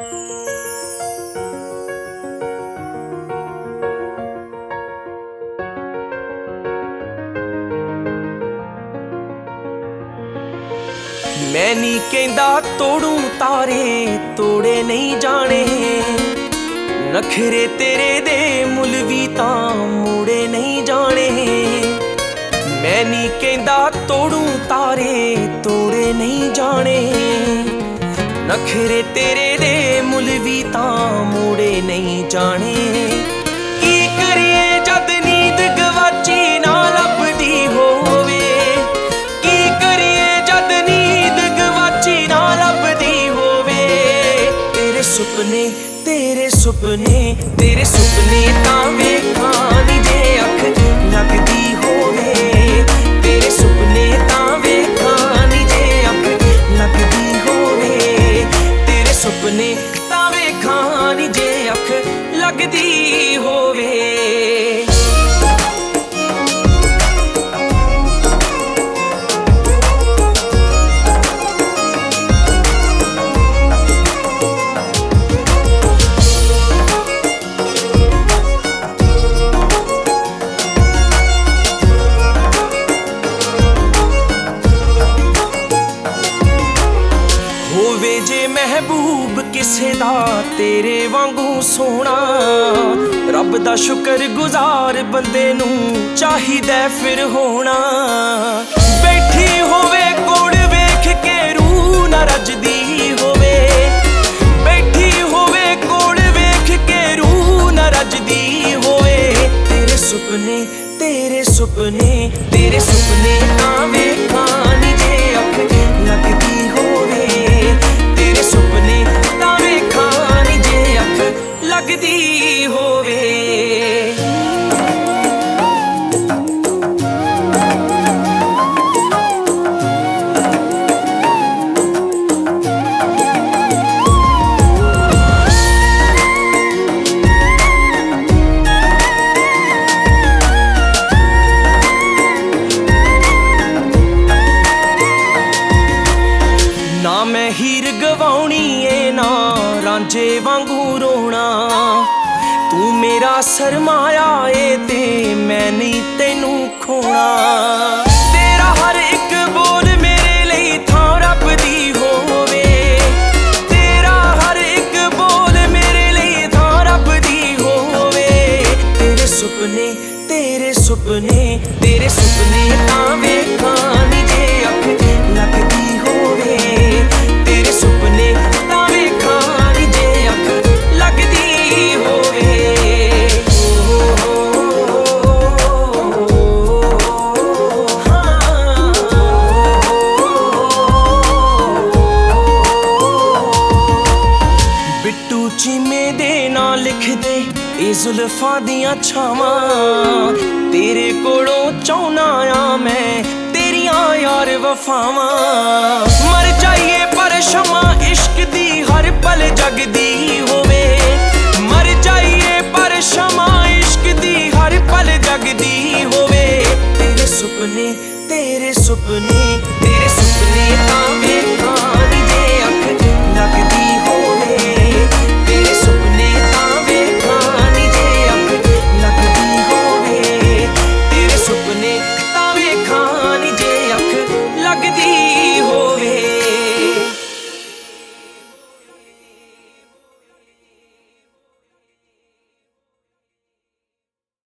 ਮੈਂ ਨਹੀਂ ਕਹਿੰਦਾ ਤੋੜੂ ਤਾਰੇ, ਤੋੜੇ ਨਹੀਂ ਜਾਣੇ। ਨਖਰੇ ਤੇਰੇ ਦੇ ਮੁੱਲ ਵੀ ਤਾਂ ਮੂੜੇ ਨਹੀਂ ਜਾਣੇ। ਮੈਂ ਨਹੀਂ ਕਹਿੰਦਾ ਤੋੜੂ ਤਾਰੇ, ਤੋੜੇ ਨਹੀਂ ਜਾਣੇ। ਨਖਰੇ ਤੇਰੇ ਦੇ ਮੁੱਲ ਵੀ ਤਾਂ ਮੂੜੇ ਨਹੀਂ ਜਾਣੇ। ਕੀ ਕਰੀਏ ਜਦ ਨੀਂਦ ਗਵਾਚੀ ਨਾ ਲੱਭਦੀ ਹੋਵੇ। ਕੀ ਕਰੀਏ ਜਦ ਨੀਂਦ ਗਵਾਚੀ ਨਾ ਲੱਭਦੀ ਹੋਵੇ। ਤੇਰੇ ਸੁਪਨੇ ਤੇਰੇ ਸੁਪਨੇ ਤੇਰੇ ਸੁਪਨੇ ਤਾਂ ਵੇਖਾਂ ਨੀ ਜੇ ਅੱਖ ਲੱਗਦੀ ਹੋਵੇ। ਸੁਪਨੇ ਤਾਂ ਵੇਖਾਂ ਨੀ ਜੇ ਅੱਖ ਲੱਗਦੀ ਹੋਵੇ। ਮਹਿਬੂਬ, ਕਿਸੇ ਦਾ ਤੇਰੇ ਵਾਂਗੂ ਸੋਹਣਾ। ਰੱਬ ਦਾ ਸ਼ੁਕਰ ਗੁਜ਼ਾਰ ਬੰਦੇ ਨੂੰ ਚਾਹੀਦਾ ਫਿਰ ਹੋਣਾ। ਬੈਠੀ ਹੋਵੇ ਕੋੜ ਵੇਖ ਕੇ ਰੂਹ ਨਾ ਰੱਜਦੀ ਹੋਵੇ। ਬੈਠੀ ਹੋਵੇ ਕੋੜ ਵੇਖ ਕੇ ਰੂਹ ਨਾ ਰੱਜਦੀ ਹੋਵੇ। ਤੇਰੇ ਸੁਪਨੇ ਤੇਰੇ ਸੁਪਨੇ ਤੇਰੇ ਸੁਪਨੇ ਲੱਗਦੀ ਹੋਵੇ। ਨਾ ਮੈਂ ਹੀਰ ਗਵਾਉਣੀ ਰਾਂਝੇ ਵਾਂਗੂ ਰੋਣਾ। ਤੂੰ ਮੇਰਾ ਸਰਮਾਇਆ ਏ ਤੇ ਮੈਂ ਨਹੀਂ ਤੈਨੂੰ ਖੋਣਾ। ਤੇਰਾ ਹਰ ਇੱਕ ਬੋਲ ਮੇਰੇ ਲਈ ਥਾਂ ਰੱਬ ਦੀ ਹੋਵੇ। ਤੇਰਾ ਹਰ ਇੱਕ ਬੋਲ ਮੇਰੇ ਲਈ ਥਾਂ ਰੱਬ ਦੀ ਹੋਵੇ। ਤੇਰੇ ਸੁਪਨੇ ਤੇਰੇ ਸੁਪਨੇ ਤੇਰੇ ਸੁਪਨੇ ਤਾਂ ਵੇਖਾਂ। ਨਾਂ ਇਹ ਜ਼ੁਲਫਾਂ ਦੀਆਂ ਛਾਵਾਂ। ਤੇਰੇ ਕੋਲੋਂ ਚਾਹਨਾ ਆ ਮੈਂ, ਤੇਰੀਆਂ ਯਾਰ ਵਫਾਵਾਂ। ਮਰ ਜਾਈ